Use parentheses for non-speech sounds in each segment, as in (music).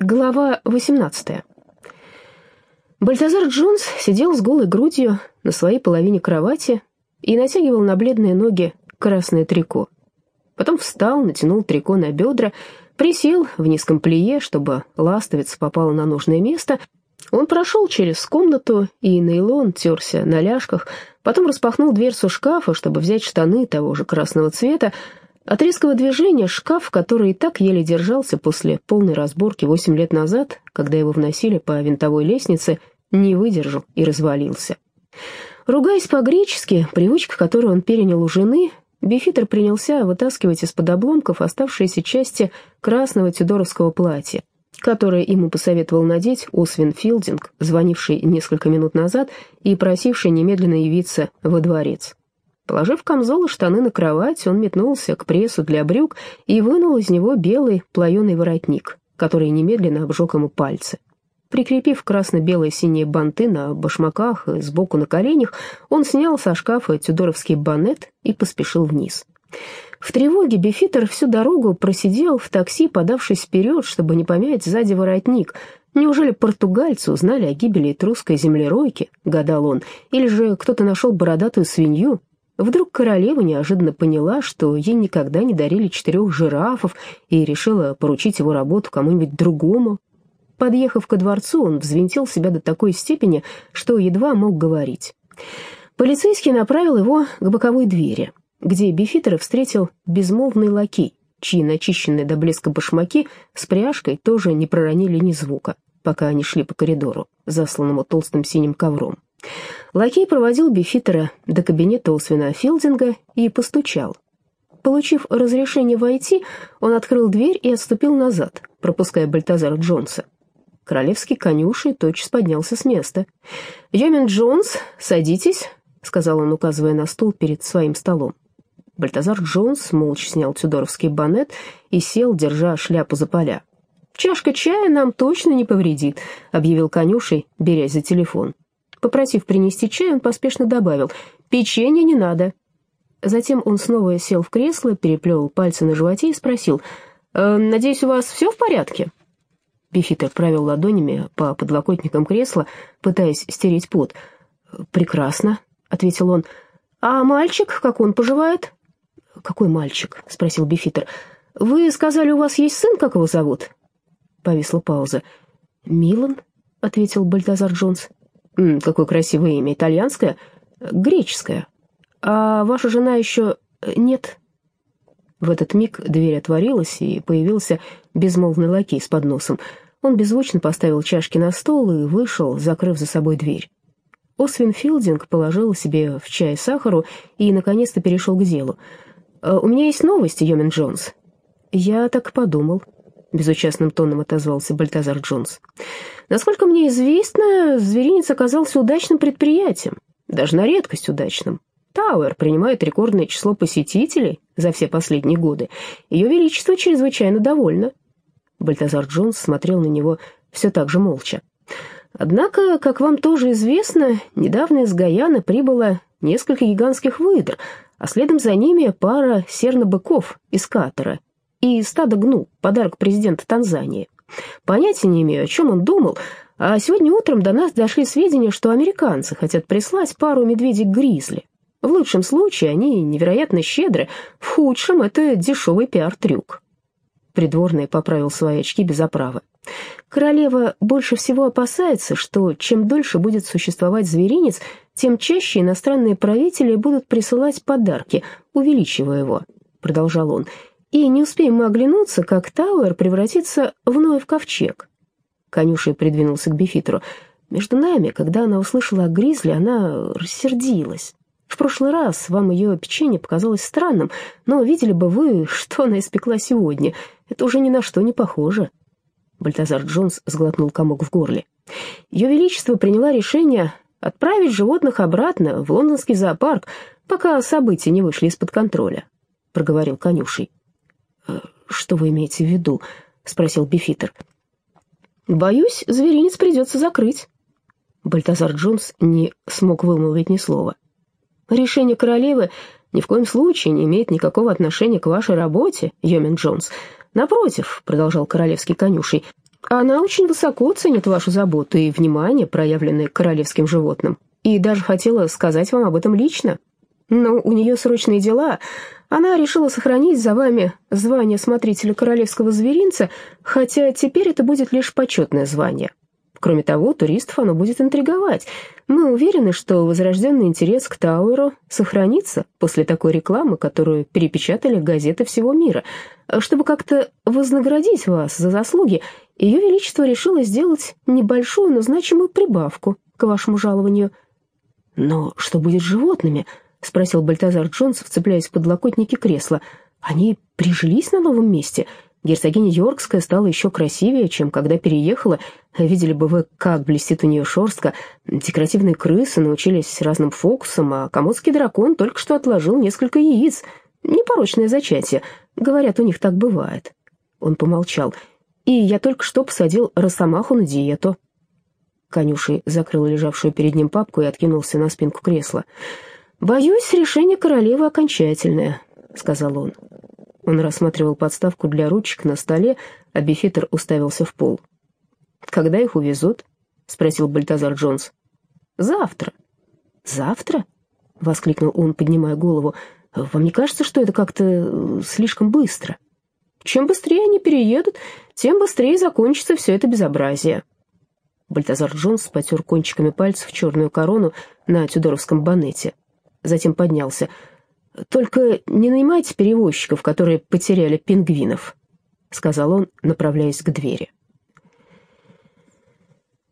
Глава 18. Бальтазар Джонс сидел с голой грудью на своей половине кровати и натягивал на бледные ноги красное трико. Потом встал, натянул трико на бедра, присел в низком плие, чтобы ластовица попала на нужное место. Он прошел через комнату, и нейлон терся на ляжках, потом распахнул дверцу шкафа, чтобы взять штаны того же красного цвета, от резкого движения шкаф, который и так еле держался после полной разборки восемь лет назад, когда его вносили по винтовой лестнице, не выдержал и развалился. Ругаясь по-гречески, привычка, которую он перенял у жены, Бифитер принялся вытаскивать из-под обломков оставшиеся части красного тюдоровского платья, которое ему посоветовал надеть Освин Филдинг, звонивший несколько минут назад и просивший немедленно явиться во дворец. Положив камзол и штаны на кровать, он метнулся к прессу для брюк и вынул из него белый плаеный воротник, который немедленно обжег ему пальцы. Прикрепив красно-белые синие банты на башмаках и сбоку на коленях, он снял со шкафа тюдоровский банет и поспешил вниз. В тревоге Бифитер всю дорогу просидел в такси, подавшись вперед, чтобы не помять сзади воротник. Неужели португальцы узнали о гибели этрусской землеройки, гадал он, или же кто-то нашел бородатую свинью, Вдруг королева неожиданно поняла, что ей никогда не дарили четырех жирафов и решила поручить его работу кому-нибудь другому. Подъехав ко дворцу, он взвинтил себя до такой степени, что едва мог говорить. Полицейский направил его к боковой двери, где Бифитера встретил безмолвный лакей, чьи начищенные до блеска башмаки с пряжкой тоже не проронили ни звука, пока они шли по коридору, засланному толстым синим ковром. Лакей проводил Бифитера до кабинета Освина Филдинга и постучал. Получив разрешение войти, он открыл дверь и отступил назад, пропуская Бальтазара Джонса. Королевский конюшей тотчас поднялся с места. «Йомин Джонс, садитесь», — сказал он, указывая на стул перед своим столом. Бальтазар Джонс молча снял тюдоровский банет и сел, держа шляпу за поля. «Чашка чая нам точно не повредит», — объявил конюшей, берясь за телефон. Попросив принести чай, он поспешно добавил «Печенье не надо». Затем он снова сел в кресло, переплел пальцы на животе и спросил «Э, «Надеюсь, у вас все в порядке?» Бифитер провел ладонями по подлокотникам кресла, пытаясь стереть пот. «Прекрасно», — ответил он. «А мальчик, как он поживает?» «Какой мальчик?» — спросил Бифитер. «Вы сказали, у вас есть сын, как его зовут?» Повисла пауза. «Милан», — ответил Бальтазар Джонс. «Какое красивое имя. Итальянское?» «Греческое. А ваша жена еще...» «Нет». В этот миг дверь отворилась, и появился безмолвный лакей с подносом. Он беззвучно поставил чашки на стол и вышел, закрыв за собой дверь. Освин Филдинг положил себе в чай сахару и, наконец-то, перешел к делу. «Э, «У меня есть новости, Йомин Джонс». «Я так подумал», — безучастным тоном отозвался Бальтазар Джонс. «Насколько мне известно, зверинец оказался удачным предприятием, даже на редкость удачным. Тауэр принимает рекордное число посетителей за все последние годы. Ее Величество чрезвычайно довольно». Бальтазар Джонс смотрел на него все так же молча. «Однако, как вам тоже известно, недавно из Гаяны прибыло несколько гигантских выдр, а следом за ними пара серно-быков из Катара и стадо гну, подарок президента Танзании. Понятия не имею, о чем он думал, а сегодня утром до нас дошли сведения, что американцы хотят прислать пару медведей-гризли. В лучшем случае они невероятно щедры, в худшем это дешевый пиар-трюк. Придворный поправил свои очки без оправы. Королева больше всего опасается, что чем дольше будет существовать зверинец, тем чаще иностранные правители будут присылать подарки, увеличивая его, продолжал он, и не успеем мы оглянуться, как Тауэр превратится вновь в ковчег. Конюшей придвинулся к Бифитеру. Между нами, когда она услышала о Гризли, она рассердилась. В прошлый раз вам ее печенье показалось странным, но видели бы вы, (laughs) что она испекла сегодня. Это уже ни на что не похоже. Бальтазар Джонс сглотнул комок в горле. Ее Величество приняла решение отправить животных обратно в лондонский зоопарк, пока события не вышли из-под контроля, — проговорил конюшей. «Что вы имеете в виду?» — спросил Бифитер. «Боюсь, зверинец придется закрыть». Бальтазар Джонс не смог вымолвить ни слова. «Решение королевы ни в коем случае не имеет никакого отношения к вашей работе, Йомин Джонс. Напротив, — продолжал королевский конюшей, — Она очень высоко ценит вашу заботу и внимание, проявленное королевским животным, и даже хотела сказать вам об этом лично. Но у нее срочные дела. Она решила сохранить за вами звание смотрителя королевского зверинца, хотя теперь это будет лишь почетное звание. Кроме того, туристов оно будет интриговать. Мы уверены, что возрожденный интерес к Тауэру сохранится после такой рекламы, которую перепечатали газеты всего мира. Чтобы как-то вознаградить вас за заслуги, Ее Величество решило сделать небольшую, но значимую прибавку к вашему жалованию. «Но что будет с животными?» — спросил Бальтазар Джонс, вцепляясь в подлокотники кресла. «Они прижились на новом месте?» Герцогиня Йоркская стала еще красивее, чем когда переехала. Видели бы вы, как блестит у нее шерстка. Декоративные крысы научились разным фокусам, а комодский дракон только что отложил несколько яиц. Непорочное зачатие. Говорят, у них так бывает. Он помолчал. И я только что посадил росомаху на диету. Конюший закрыл лежавшую перед ним папку и откинулся на спинку кресла. «Боюсь, решение королевы окончательное», — сказал он. Он рассматривал подставку для ручек на столе, а Бифитер уставился в пол. «Когда их увезут?» — спросил Бальтазар Джонс. «Завтра». «Завтра?» — воскликнул он, поднимая голову. «Вам не кажется, что это как-то э, слишком быстро?» «Чем быстрее они переедут, тем быстрее закончится все это безобразие». Бальтазар Джонс потер кончиками пальцев черную корону на тюдоровском банете. Затем поднялся. «Только не нанимайте перевозчиков, которые потеряли пингвинов», — сказал он, направляясь к двери.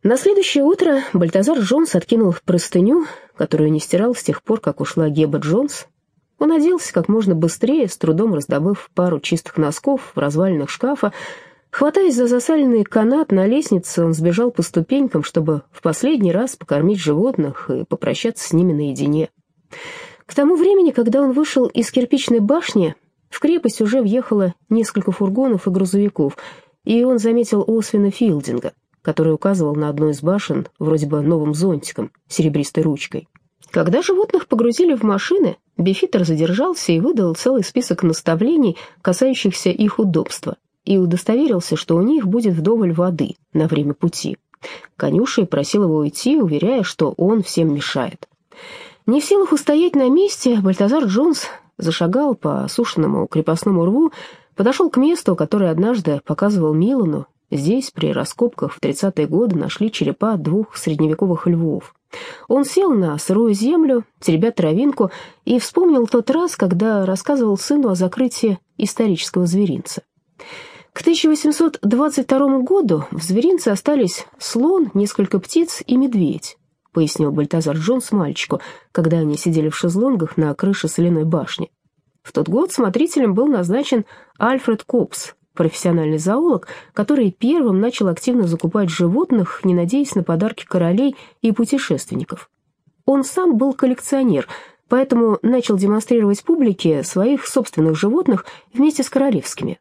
На следующее утро Бальтазар Джонс откинул простыню, которую не стирал с тех пор, как ушла Геба Джонс. Он оделся как можно быстрее, с трудом раздобыв пару чистых носков в развалинах шкафа. Хватаясь за засаленный канат на лестнице, он сбежал по ступенькам, чтобы в последний раз покормить животных и попрощаться с ними наедине. К тому времени, когда он вышел из кирпичной башни, в крепость уже въехало несколько фургонов и грузовиков, и он заметил Освина Филдинга, который указывал на одну из башен вроде бы новым зонтиком, серебристой ручкой. Когда животных погрузили в машины, Бифитер задержался и выдал целый список наставлений, касающихся их удобства, и удостоверился, что у них будет вдоволь воды на время пути. Конюшей просил его уйти, уверяя, что он всем мешает. Не в силах устоять на месте, Бальтазар Джонс зашагал по осушенному крепостному рву, подошел к месту, которое однажды показывал Милану. Здесь, при раскопках в 30-е годы, нашли черепа двух средневековых львов. Он сел на сырую землю, теребя травинку, и вспомнил тот раз, когда рассказывал сыну о закрытии исторического зверинца. К 1822 году в зверинце остались слон, несколько птиц и медведь пояснил Бальтазар Джонс мальчику, когда они сидели в шезлонгах на крыше соляной башни. В тот год смотрителем был назначен Альфред Копс, профессиональный зоолог, который первым начал активно закупать животных, не надеясь на подарки королей и путешественников. Он сам был коллекционер, поэтому начал демонстрировать публике своих собственных животных вместе с королевскими.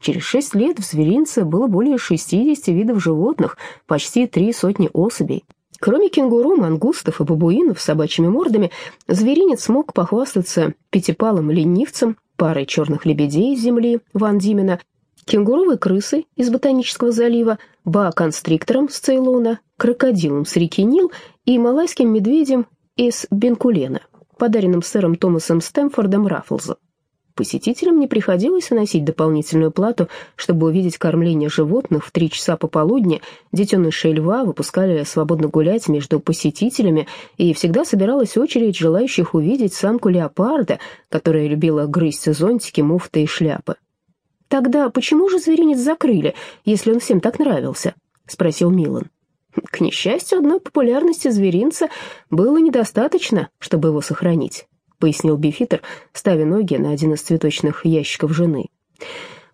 Через шесть лет в зверинце было более 60 видов животных, почти три сотни особей. Кроме кенгуру, мангустов и бабуинов с собачьими мордами, зверинец смог похвастаться пятипалым ленивцем, парой черных лебедей из земли Ван Димена, кенгуровой крысой из Ботанического залива, ба-констриктором с Цейлона, крокодилом с реки Нил и малайским медведем из Бенкулена, подаренным сэром Томасом Стэмфордом Раффлзом. Посетителям не приходилось вносить дополнительную плату, чтобы увидеть кормление животных в три часа пополудни. Детенышей льва выпускали свободно гулять между посетителями, и всегда собиралась очередь желающих увидеть самку леопарда, которая любила грызть зонтики, муфты и шляпы. «Тогда почему же зверинец закрыли, если он всем так нравился?» — спросил Милан. К несчастью, одной популярности зверинца было недостаточно, чтобы его сохранить. — пояснил Бифитер, ставя ноги на один из цветочных ящиков жены.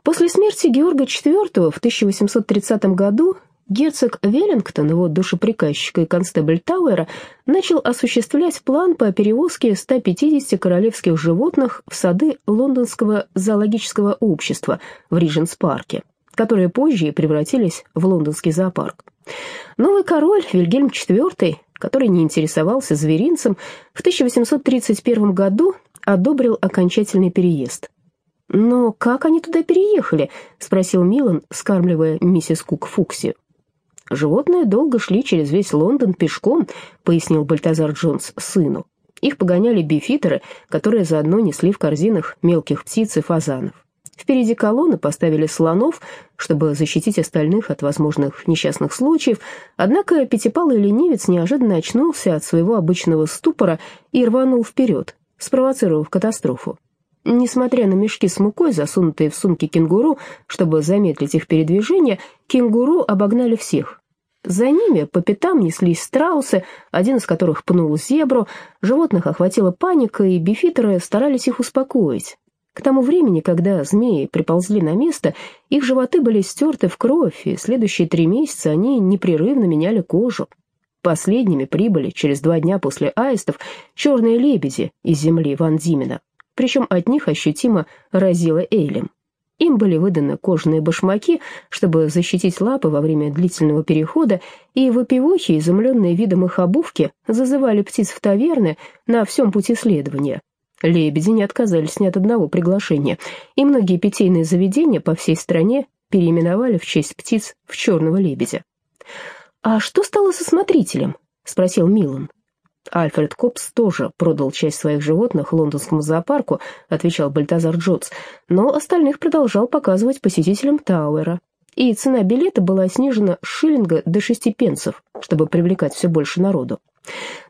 После смерти Георга IV в 1830 году герцог Веллингтон, его душеприказчика и констебль Тауэра, начал осуществлять план по перевозке 150 королевских животных в сады лондонского зоологического общества в Ридженс-парке, которые позже превратились в лондонский зоопарк. Новый король Вильгельм IV который не интересовался зверинцем, в 1831 году одобрил окончательный переезд. «Но как они туда переехали?» — спросил Милан, скармливая миссис Кук Фуксию. «Животные долго шли через весь Лондон пешком», — пояснил Бальтазар Джонс сыну. Их погоняли бифитеры, которые заодно несли в корзинах мелких птиц и фазанов. Впереди колонны поставили слонов, чтобы защитить остальных от возможных несчастных случаев, однако пятипалый ленивец неожиданно очнулся от своего обычного ступора и рванул вперед, спровоцировав катастрофу. Несмотря на мешки с мукой, засунутые в сумки кенгуру, чтобы замедлить их передвижение, кенгуру обогнали всех. За ними по пятам неслись страусы, один из которых пнул зебру, животных охватила паника, и бифитеры старались их успокоить. К тому времени, когда змеи приползли на место, их животы были стерты в кровь, и следующие три месяца они непрерывно меняли кожу. Последними прибыли через два дня после аистов черные лебеди из земли Ван Димена причем от них ощутимо разило Эйлем. Им были выданы кожаные башмаки, чтобы защитить лапы во время длительного перехода, и выпивохи, изумленные видом их обувки, зазывали птиц в таверны на всем пути следования. Лебеди не отказались ни от одного приглашения, и многие питейные заведения по всей стране переименовали в честь птиц в черного лебедя. «А что стало со смотрителем?» — спросил Милан. Альфред Копс тоже продал часть своих животных лондонскому зоопарку, отвечал Бальтазар Джонс, но остальных продолжал показывать посетителям Тауэра. И цена билета была снижена с шиллинга до шести пенсов, чтобы привлекать все больше народу.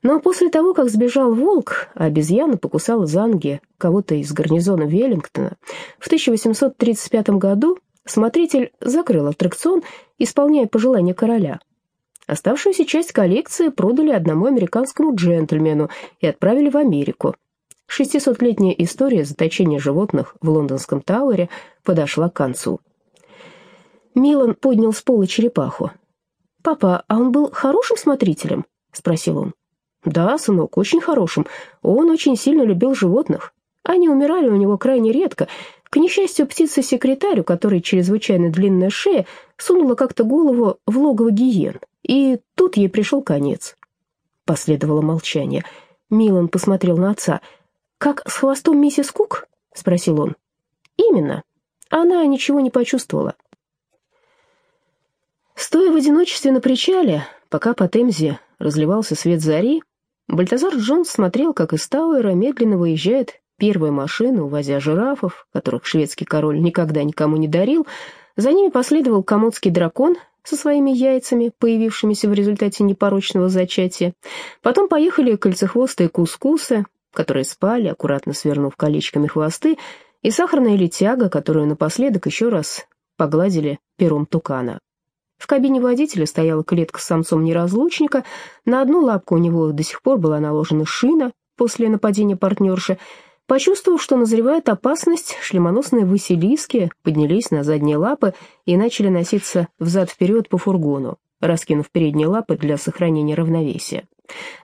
Но после того, как сбежал волк, а обезьяна покусала Занги кого-то из гарнизона Веллингтона, в 1835 году смотритель закрыл аттракцион, исполняя пожелания короля – Оставшуюся часть коллекции продали одному американскому джентльмену и отправили в Америку. 600-летняя история заточения животных в лондонском Тауэре подошла к концу. Милан поднял с пола черепаху. «Папа, а он был хорошим смотрителем?» — спросил он. «Да, сынок, очень хорошим. Он очень сильно любил животных. Они умирали у него крайне редко. К несчастью, птица-секретарь, у которой чрезвычайно длинная шея, сунула как-то голову в логово гиен. И тут ей пришел конец. Последовало молчание. Милан посмотрел на отца. «Как с хвостом миссис Кук?» — спросил он. «Именно. Она ничего не почувствовала». Стоя в одиночестве на причале, пока по Темзе разливался свет зари, Бальтазар Джонс смотрел, как из Тауэра медленно выезжает первая машина, увозя жирафов, которых шведский король никогда никому не дарил. За ними последовал комодский дракон со своими яйцами, появившимися в результате непорочного зачатия. Потом поехали кольцехвостые кускусы, которые спали, аккуратно свернув колечками хвосты, и сахарная летяга, которую напоследок еще раз погладили пером тукана. В кабине водителя стояла клетка с самцом-неразлучника, на одну лапку у него до сих пор была наложена шина после нападения партнерши, Почувствовав, что назревает опасность, шлемоносные Василиски поднялись на задние лапы и начали носиться взад-вперед по фургону, раскинув передние лапы для сохранения равновесия.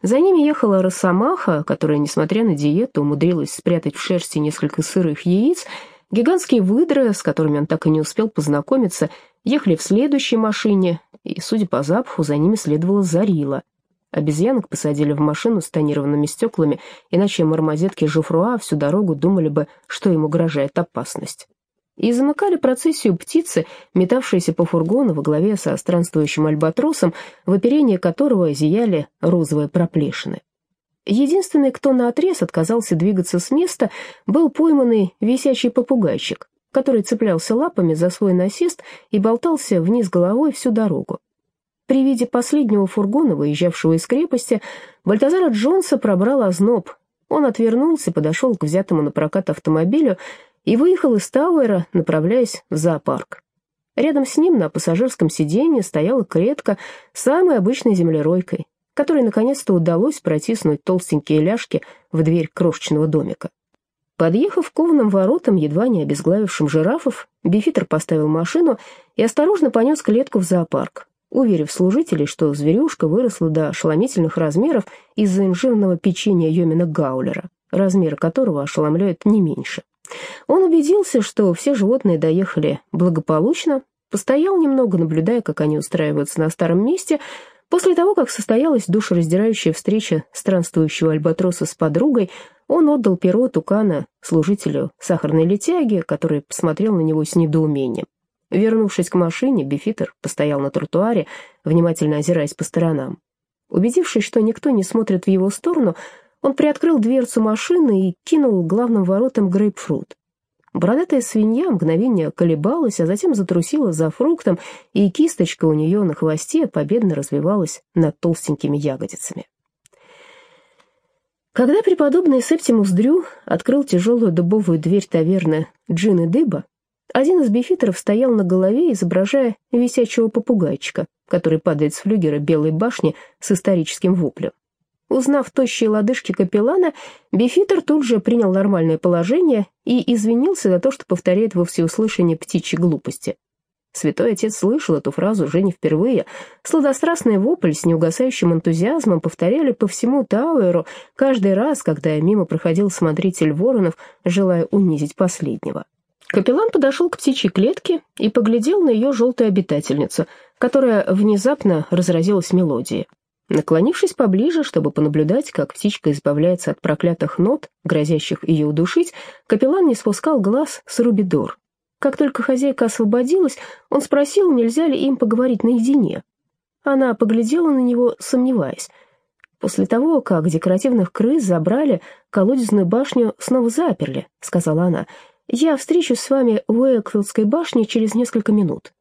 За ними ехала росомаха, которая, несмотря на диету, умудрилась спрятать в шерсти несколько сырых яиц. Гигантские выдры, с которыми он так и не успел познакомиться, ехали в следующей машине, и, судя по запаху, за ними следовала Зарила — Обезьянок посадили в машину с тонированными стеклами, иначе мармозетки Жуфруа всю дорогу думали бы, что им угрожает опасность. И замыкали процессию птицы, метавшиеся по фургону во главе со странствующим альбатросом, в оперении которого зияли розовые проплешины. Единственный, кто наотрез отказался двигаться с места, был пойманный висячий попугайчик, который цеплялся лапами за свой насест и болтался вниз головой всю дорогу. При виде последнего фургона, выезжавшего из крепости, Бальтазара Джонса пробрал озноб. Он отвернулся, подошел к взятому на прокат автомобилю и выехал из Тауэра, направляясь в зоопарк. Рядом с ним на пассажирском сиденье стояла клетка с самой обычной землеройкой, которой наконец-то удалось протиснуть толстенькие ляжки в дверь крошечного домика. Подъехав к кованым воротам, едва не обезглавившим жирафов, Бифитер поставил машину и осторожно понес клетку в зоопарк уверив служителей, что зверюшка выросла до ошеломительных размеров из-за инжирного печенья Йомина Гаулера, размер которого ошеломляет не меньше. Он убедился, что все животные доехали благополучно, постоял немного, наблюдая, как они устраиваются на старом месте, После того, как состоялась душераздирающая встреча странствующего альбатроса с подругой, он отдал перо тукана служителю сахарной летяги, который посмотрел на него с недоумением. Вернувшись к машине, Бифитер постоял на тротуаре, внимательно озираясь по сторонам. Убедившись, что никто не смотрит в его сторону, он приоткрыл дверцу машины и кинул главным воротам грейпфрут. Бородатая свинья мгновение колебалась, а затем затрусила за фруктом, и кисточка у нее на хвосте победно развивалась над толстенькими ягодицами. Когда преподобный Септимус Дрю открыл тяжелую дубовую дверь таверны Джин и Дыба, один из бифитеров стоял на голове, изображая висячего попугайчика, который падает с флюгера белой башни с историческим воплем. Узнав тощие лодыжки капеллана, Бифитер тут же принял нормальное положение и извинился за то, что повторяет во всеуслышание птичьи глупости. Святой отец слышал эту фразу уже не впервые. Сладострастный вопль с неугасающим энтузиазмом повторяли по всему Тауэру каждый раз, когда мимо проходил смотритель Воронов, желая унизить последнего. Капеллан подошел к птичьей клетке и поглядел на ее желтую обитательницу, которая внезапно разразилась мелодией. Наклонившись поближе, чтобы понаблюдать, как птичка избавляется от проклятых нот, грозящих ее удушить, капеллан не спускал глаз с Рубидор. Как только хозяйка освободилась, он спросил, нельзя ли им поговорить наедине. Она поглядела на него, сомневаясь. «После того, как декоративных крыс забрали, колодезную башню снова заперли», — сказала она. «Я встречусь с вами в Уэкфилдской башне через несколько минут».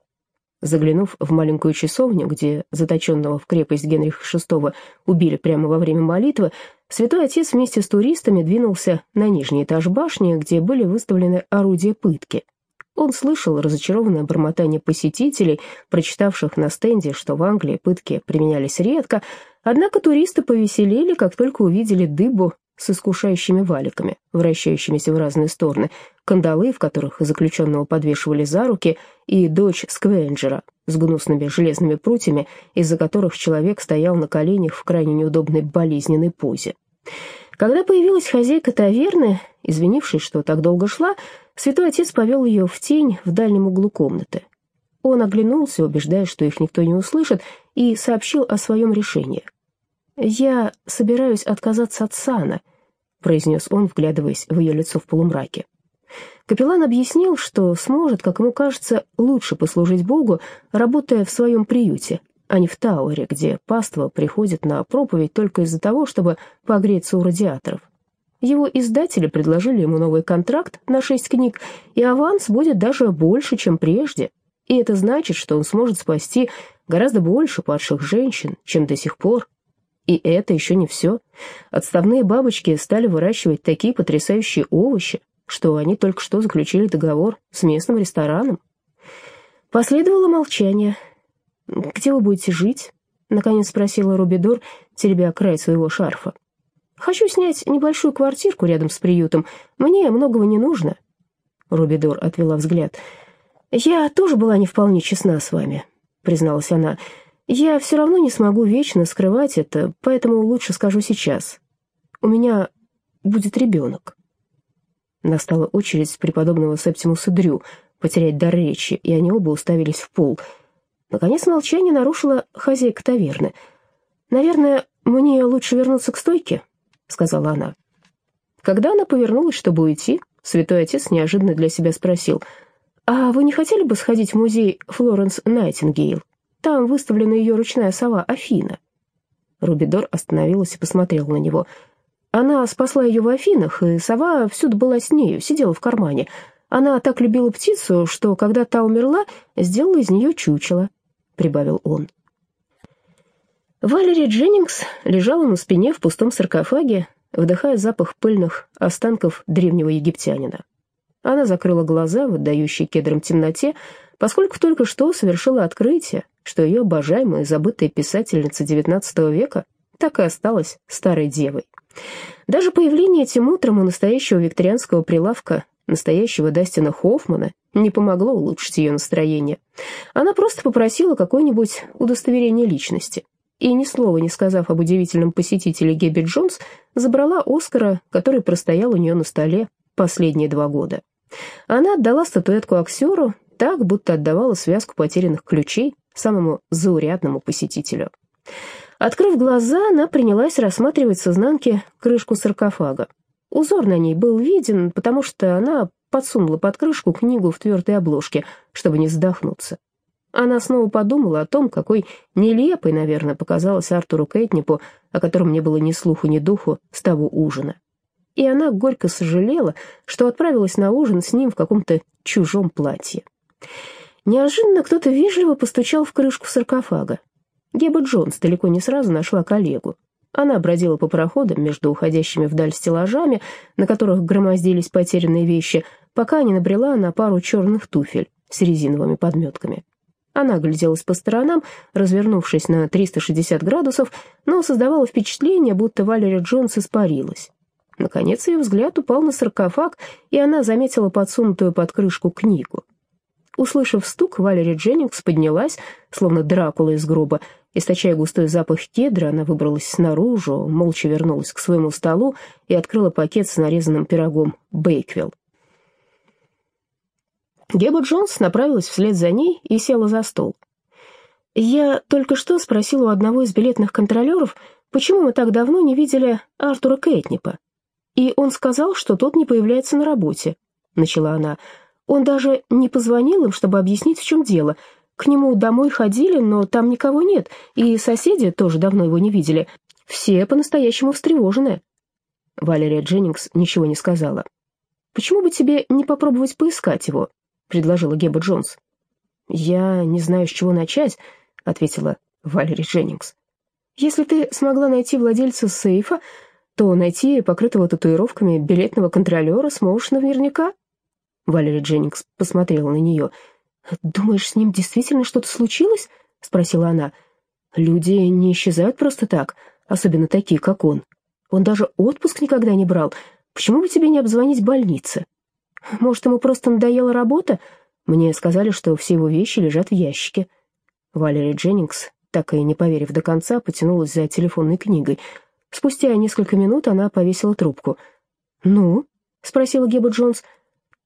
Заглянув в маленькую часовню, где заточенного в крепость Генриха VI убили прямо во время молитвы, святой отец вместе с туристами двинулся на нижний этаж башни, где были выставлены орудия пытки. Он слышал разочарованное бормотание посетителей, прочитавших на стенде, что в Англии пытки применялись редко, однако туристы повеселели, как только увидели дыбу с искушающими валиками, вращающимися в разные стороны, кандалы, в которых заключенного подвешивали за руки, и дочь Сквенджера с гнусными железными прутьями, из-за которых человек стоял на коленях в крайне неудобной болезненной позе. Когда появилась хозяйка таверны, извинившись, что так долго шла, святой отец повел ее в тень в дальнем углу комнаты. Он оглянулся, убеждая, что их никто не услышит, и сообщил о своем решении — «Я собираюсь отказаться от сана», — произнес он, вглядываясь в ее лицо в полумраке. Капеллан объяснил, что сможет, как ему кажется, лучше послужить Богу, работая в своем приюте, а не в Тауэре, где паства приходит на проповедь только из-за того, чтобы погреться у радиаторов. Его издатели предложили ему новый контракт на шесть книг, и аванс будет даже больше, чем прежде. И это значит, что он сможет спасти гораздо больше падших женщин, чем до сих пор. И это еще не все. Отставные бабочки стали выращивать такие потрясающие овощи, что они только что заключили договор с местным рестораном. Последовало молчание. «Где вы будете жить?» — наконец спросила Рубидор, теребя край своего шарфа. «Хочу снять небольшую квартирку рядом с приютом. Мне многого не нужно». Рубидор отвела взгляд. «Я тоже была не вполне честна с вами», — призналась она. Я все равно не смогу вечно скрывать это, поэтому лучше скажу сейчас. У меня будет ребенок. Настала очередь преподобного Септимуса Дрю потерять дар речи, и они оба уставились в пол. Наконец молчание нарушила хозяйка таверны. «Наверное, мне лучше вернуться к стойке», — сказала она. Когда она повернулась, чтобы уйти, святой отец неожиданно для себя спросил, «А вы не хотели бы сходить в музей Флоренс Найтингейл?» Там выставлена ее ручная сова Афина». Рубидор остановилась и посмотрела на него. Она спасла ее в Афинах, и сова всюду была с нею, сидела в кармане. Она так любила птицу, что, когда та умерла, сделала из нее чучело», — прибавил он. Валери Дженнингс лежала на спине в пустом саркофаге, вдыхая запах пыльных останков древнего египтянина. Она закрыла глаза в отдающей кедром темноте, поскольку только что совершила открытие, что ее обожаемая забытая писательница XIX века так и осталась старой девой. Даже появление этим утром у настоящего викторианского прилавка, настоящего Дастина Хоффмана, не помогло улучшить ее настроение. Она просто попросила какое-нибудь удостоверение личности. И ни слова не сказав об удивительном посетителе Гебби Джонс, забрала Оскара, который простоял у нее на столе последние два года. Она отдала статуэтку актеру, так, будто отдавала связку потерянных ключей самому заурядному посетителю. Открыв глаза, она принялась рассматривать с изнанки крышку саркофага. Узор на ней был виден, потому что она подсунула под крышку книгу в твердой обложке, чтобы не задохнуться. Она снова подумала о том, какой нелепой, наверное, показалась Артуру Кэтнипу, о котором не было ни слуху, ни духу с того ужина. И она горько сожалела, что отправилась на ужин с ним в каком-то чужом платье. Неожиданно кто-то вежливо постучал в крышку саркофага. Геба Джонс далеко не сразу нашла коллегу. Она бродила по проходам между уходящими вдаль стеллажами, на которых громоздились потерянные вещи, пока не набрела на пару черных туфель с резиновыми подметками. Она огляделась по сторонам, развернувшись на 360 градусов, но создавала впечатление, будто Валерия Джонс испарилась. Наконец ее взгляд упал на саркофаг, и она заметила подсунутую под крышку книгу. Услышав стук, Валерия Дженнингс поднялась, словно Дракула из гроба. Источая густой запах кедра, она выбралась снаружи, молча вернулась к своему столу и открыла пакет с нарезанным пирогом «Бейквилл». Геба Джонс направилась вслед за ней и села за стол. «Я только что спросила у одного из билетных контролеров, почему мы так давно не видели Артура Кэтнипа. И он сказал, что тот не появляется на работе», — начала она. «Он даже не позвонил им, чтобы объяснить, в чем дело. К нему домой ходили, но там никого нет, и соседи тоже давно его не видели. Все по-настоящему встревожены». Валерия Дженнингс ничего не сказала. «Почему бы тебе не попробовать поискать его?» — предложила Геба Джонс. «Я не знаю, с чего начать», — ответила Валери Дженнингс. «Если ты смогла найти владельца сейфа, то найти покрытого татуировками билетного контролера сможешь наверняка». Валери Дженнингс посмотрела на нее. «Думаешь, с ним действительно что-то случилось?» — спросила она. «Люди не исчезают просто так, особенно такие, как он. Он даже отпуск никогда не брал. Почему бы тебе не обзвонить больницы?» Может, ему просто надоела работа? Мне сказали, что все его вещи лежат в ящике. Валерия Дженнингс, так и не поверив до конца, потянулась за телефонной книгой. Спустя несколько минут она повесила трубку. «Ну?» — спросила Геба Джонс.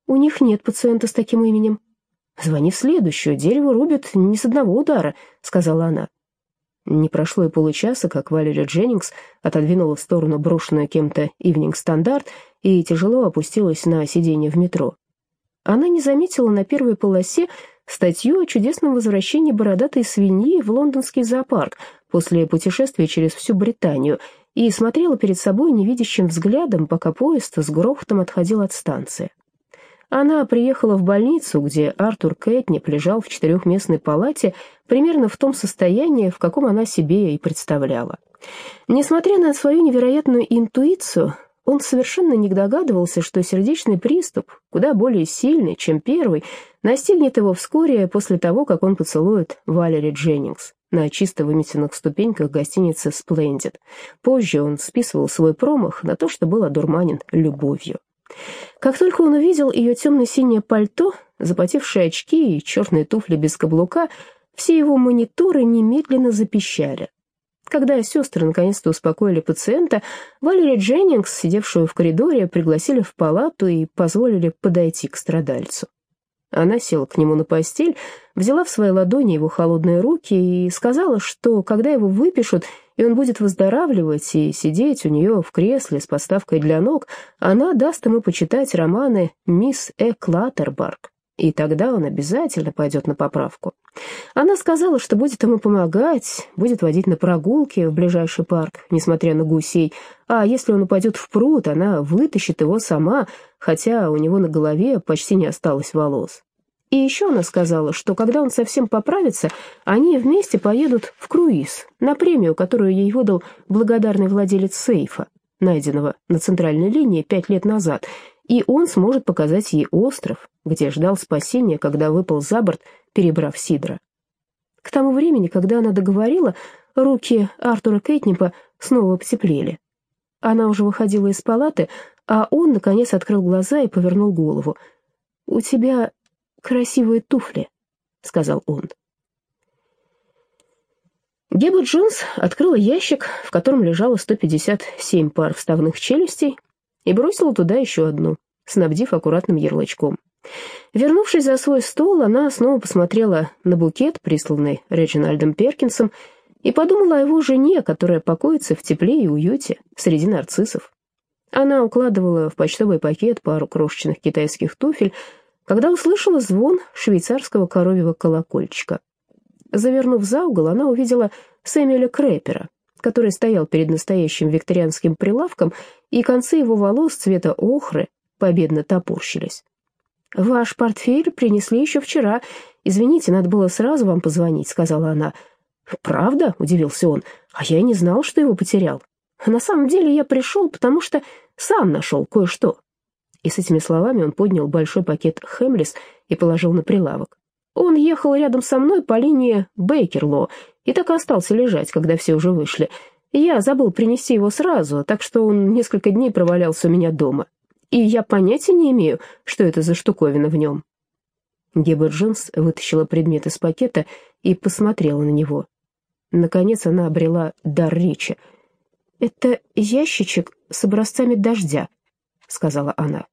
«У них нет пациента с таким именем». «Звони в следующую, дерево рубят не с одного удара», — сказала она. Не прошло и получаса, как Валерия Дженнингс отодвинула в сторону брошенную кем-то «Ивнинг Стандарт» и тяжело опустилась на сиденье в метро. Она не заметила на первой полосе статью о чудесном возвращении бородатой свиньи в лондонский зоопарк после путешествия через всю Британию и смотрела перед собой невидящим взглядом, пока поезд с грохотом отходил от станции. Она приехала в больницу, где Артур Кэтнип лежал в четырехместной палате, примерно в том состоянии, в каком она себе и представляла. Несмотря на свою невероятную интуицию, он совершенно не догадывался, что сердечный приступ, куда более сильный, чем первый, настигнет его вскоре после того, как он поцелует Валери Дженнингс на чисто выметенных ступеньках гостиницы «Сплендид». Позже он списывал свой промах на то, что был одурманен любовью. Как только он увидел ее темно-синее пальто, запотевшие очки и черные туфли без каблука, все его мониторы немедленно запищали. Когда сестры наконец-то успокоили пациента, Валерия Дженнингс, сидевшую в коридоре, пригласили в палату и позволили подойти к страдальцу. Она села к нему на постель, взяла в свои ладони его холодные руки и сказала, что когда его выпишут, и он будет выздоравливать и сидеть у нее в кресле с подставкой для ног, она даст ему почитать романы «Мисс Э. Клаттербарг» и тогда он обязательно пойдет на поправку. Она сказала, что будет ему помогать, будет водить на прогулки в ближайший парк, несмотря на гусей, а если он упадет в пруд, она вытащит его сама, хотя у него на голове почти не осталось волос. И еще она сказала, что когда он совсем поправится, они вместе поедут в круиз, на премию, которую ей выдал благодарный владелец сейфа, найденного на центральной линии пять лет назад, и он сможет показать ей остров, где ждал спасения, когда выпал за борт, перебрав Сидра. К тому времени, когда она договорила, руки Артура Кейтнипа снова потеплели. Она уже выходила из палаты, а он, наконец, открыл глаза и повернул голову. «У тебя красивые туфли», — сказал он. Геба Джонс открыла ящик, в котором лежало 157 пар вставных челюстей, и бросила туда еще одну, снабдив аккуратным ярлычком. Вернувшись за свой стол, она снова посмотрела на букет, присланный Реджинальдом Перкинсом, и подумала о его жене, которая покоится в тепле и уюте среди нарциссов. Она укладывала в почтовый пакет пару крошечных китайских туфель, когда услышала звон швейцарского коровьего колокольчика. Завернув за угол, она увидела Сэмюэля Крэпера, который стоял перед настоящим викторианским прилавком, и концы его волос цвета охры победно топорщились. «Ваш портфель принесли еще вчера. Извините, надо было сразу вам позвонить», — сказала она. «Правда?» — удивился он. «А я не знал, что его потерял. На самом деле я пришел, потому что сам нашел кое-что». И с этими словами он поднял большой пакет «Хемлис» и положил на прилавок. Он ехал рядом со мной по линии Бейкерло и так и остался лежать, когда все уже вышли. Я забыл принести его сразу, так что он несколько дней провалялся у меня дома. И я понятия не имею, что это за штуковина в нем. Геба Джонс вытащила предмет из пакета и посмотрела на него. Наконец она обрела дар речи. «Это ящичек с образцами дождя», — сказала она.